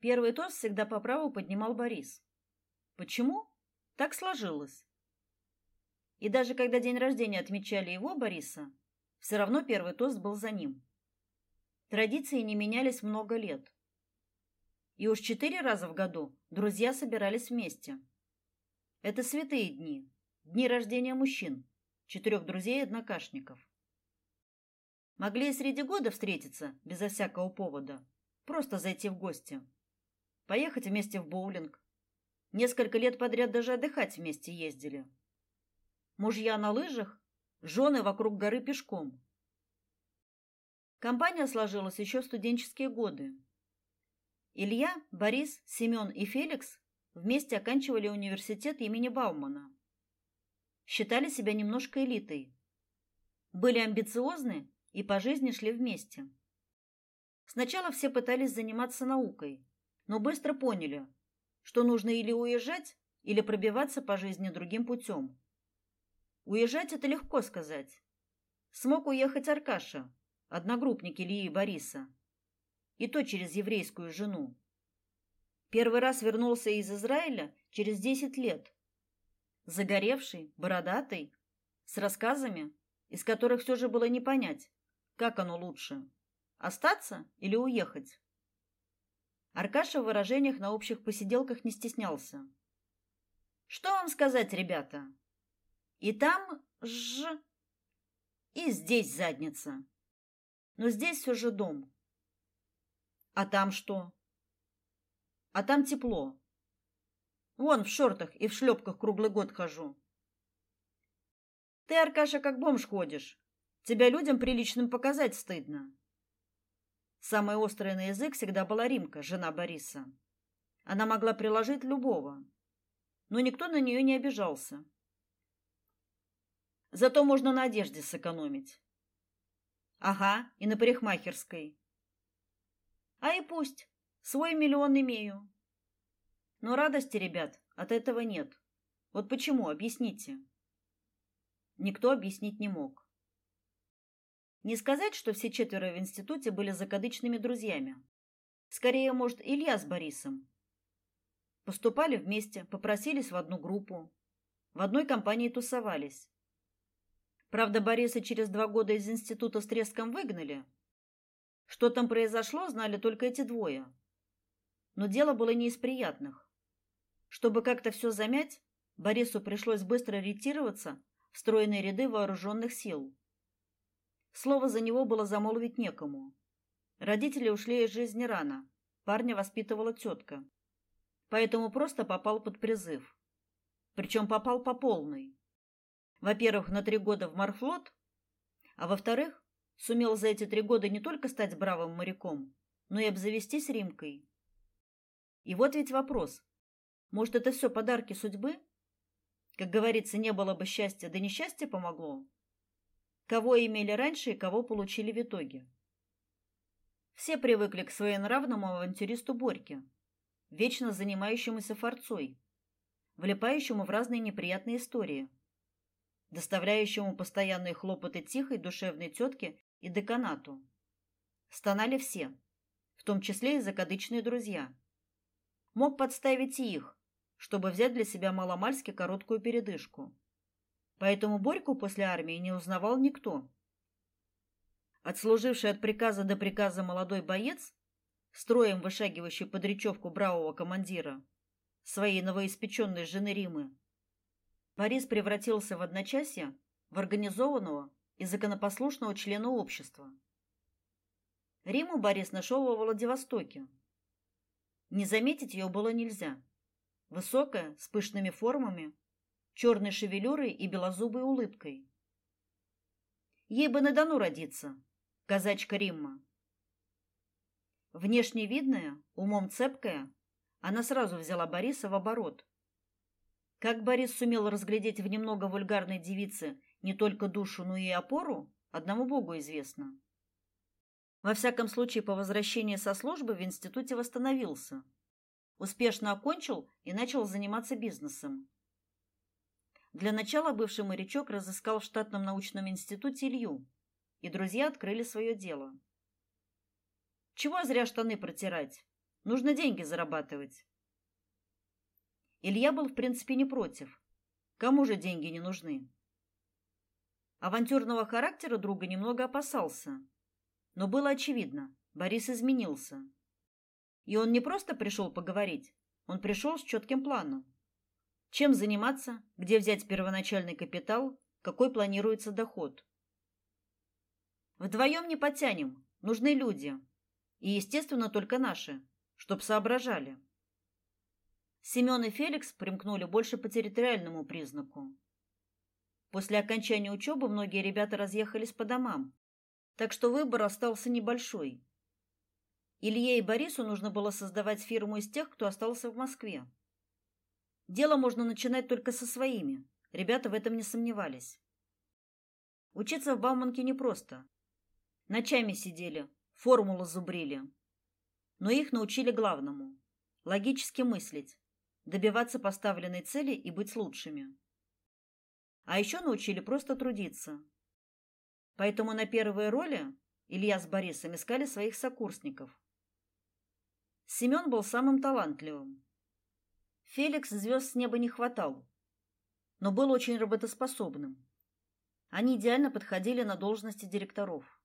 Первый тост всегда по праву поднимал Борис. Почему? Так сложилось. И даже когда день рождения отмечали его, Бориса, все равно первый тост был за ним. Традиции не менялись много лет. И уж четыре раза в году друзья собирались вместе. Это святые дни, дни рождения мужчин, четырех друзей и однокашников. Могли и среди года встретиться безо всякого повода, просто зайти в гости. Поехать вместе в боулинг. Несколько лет подряд даже отдыхать вместе ездили. Мужья на лыжах, жены вокруг горы пешком. Компания сложилась еще в студенческие годы. Илья, Борис, Семен и Феликс вместе оканчивали университет имени Баумана. Считали себя немножко элитой. Были амбициозны и по жизни шли вместе. Сначала все пытались заниматься наукой, но быстро поняли, что нужно или уезжать, или пробиваться по жизни другим путем. Уезжать это легко сказать. Смог уехать Аркаша, одногруппник Ильи и Бориса. И то через еврейскую жену. Первый раз вернулся из Израиля через десять лет. Загоревший, бородатый, с рассказами, из которых все же было не понять, как оно лучше остаться или уехать. Аркаша в выражениях на общих посиделках не стеснялся. Что вам сказать, ребята? И там ж и здесь задница. Но здесь все же дом. А там что? А там тепло. Вон в шортах и в шлепках круглый год хожу. Ты, Аркаша, как бомж ходишь. Тебя людям приличным показать стыдно. Самой острой на язык всегда была Римка, жена Бориса. Она могла приложить любого, но никто на нее не обижался. Зато можно на одежде сэкономить. Ага, и на парикмахерской. А и пусть. Свой миллион имею. Но радости, ребят, от этого нет. Вот почему, объясните. Никто объяснить не мог. Не сказать, что все четверо в институте были закадычными друзьями. Скорее, может, Илья с Борисом. Поступали вместе, попросились в одну группу. В одной компании тусовались. Правда, Бориса через два года из института с треском выгнали. Что там произошло, знали только эти двое. Но дело было не из приятных. Чтобы как-то все замять, Борису пришлось быстро ретироваться в стройные ряды вооруженных сил. Слово за него было замолвить некому. Родители ушли из жизни рано. Парня воспитывала тетка. Поэтому просто попал под призыв. Причем попал по полной. Во-первых, на три года в морфлот, а во-вторых, сумел за эти три года не только стать бравым моряком, но и обзавестись Римкой. И вот ведь вопрос. Может, это все подарки судьбы? Как говорится, не было бы счастья, да несчастье помогло. Кого имели раньше и кого получили в итоге. Все привыкли к своенравному авантюристу Борьке, вечно занимающемуся форцой, влипающему в разные неприятные истории – доставляющему постоянные хлопоты тихой душевной тетке и деканату. Стонали все, в том числе и закадычные друзья. Мог подставить и их, чтобы взять для себя маломальски короткую передышку. Поэтому Борьку после армии не узнавал никто. Отслуживший от приказа до приказа молодой боец, строем вышагивающий под речевку бравого командира, своей новоиспеченной жены Римы, Борис превратился в одночасье в организованного и законопослушного члена общества. Риму Борис нашел во Владивостоке. Не заметить ее было нельзя. Высокая, с пышными формами, черной шевелюрой и белозубой улыбкой. Ей бы на Дону родиться, казачка Римма. Внешне видная, умом цепкая, она сразу взяла Бориса в оборот. Как Борис сумел разглядеть в немного вульгарной девице не только душу, но и опору, одному Богу известно. Во всяком случае, по возвращении со службы в институте восстановился. Успешно окончил и начал заниматься бизнесом. Для начала бывший морячок разыскал в штатном научном институте Илью, и друзья открыли свое дело. Чего зря штаны протирать? Нужно деньги зарабатывать. Илья был, в принципе, не против. Кому же деньги не нужны? Авантюрного характера друга немного опасался. Но было очевидно, Борис изменился. И он не просто пришел поговорить, он пришел с четким планом. Чем заниматься, где взять первоначальный капитал, какой планируется доход. Вдвоем не потянем, нужны люди. И, естественно, только наши, чтоб соображали. Семен и Феликс примкнули больше по территориальному признаку. После окончания учебы многие ребята разъехались по домам, так что выбор остался небольшой. Илье и Борису нужно было создавать фирму из тех, кто остался в Москве. Дело можно начинать только со своими. Ребята в этом не сомневались. Учиться в Бауманке непросто. Ночами сидели, формулы зубрили. Но их научили главному логически мыслить, добиваться поставленной цели и быть лучшими. А еще научили просто трудиться. Поэтому на первые роли Илья с Борисом искали своих сокурсников. Семен был самым талантливым. Феликс звезд с неба не хватал, но был очень работоспособным. Они идеально подходили на должности директоров.